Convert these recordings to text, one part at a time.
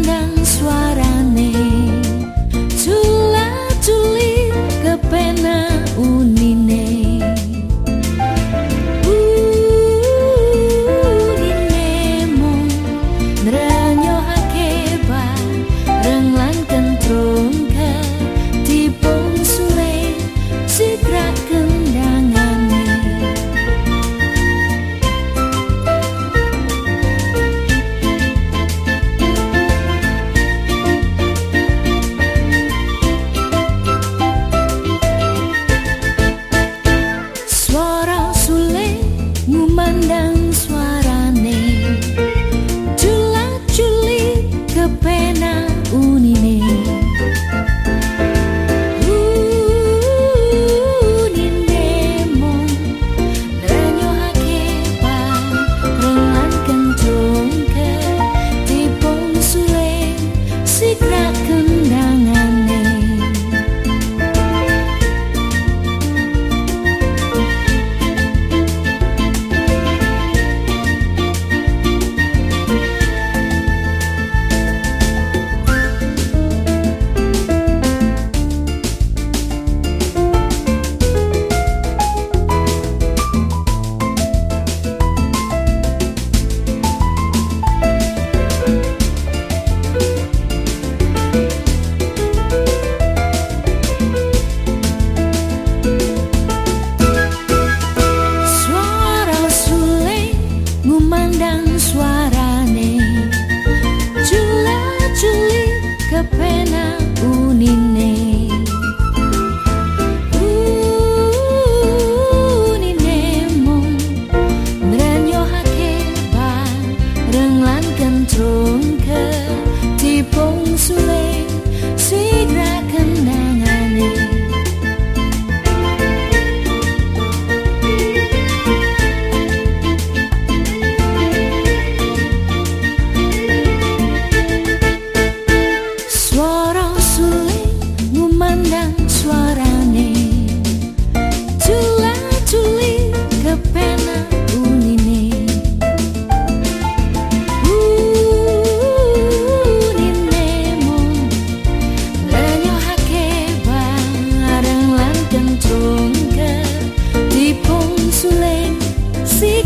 gelandang suara.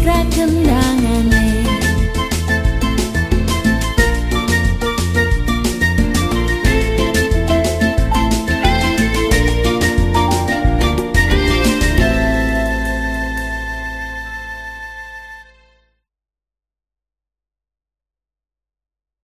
krakendangane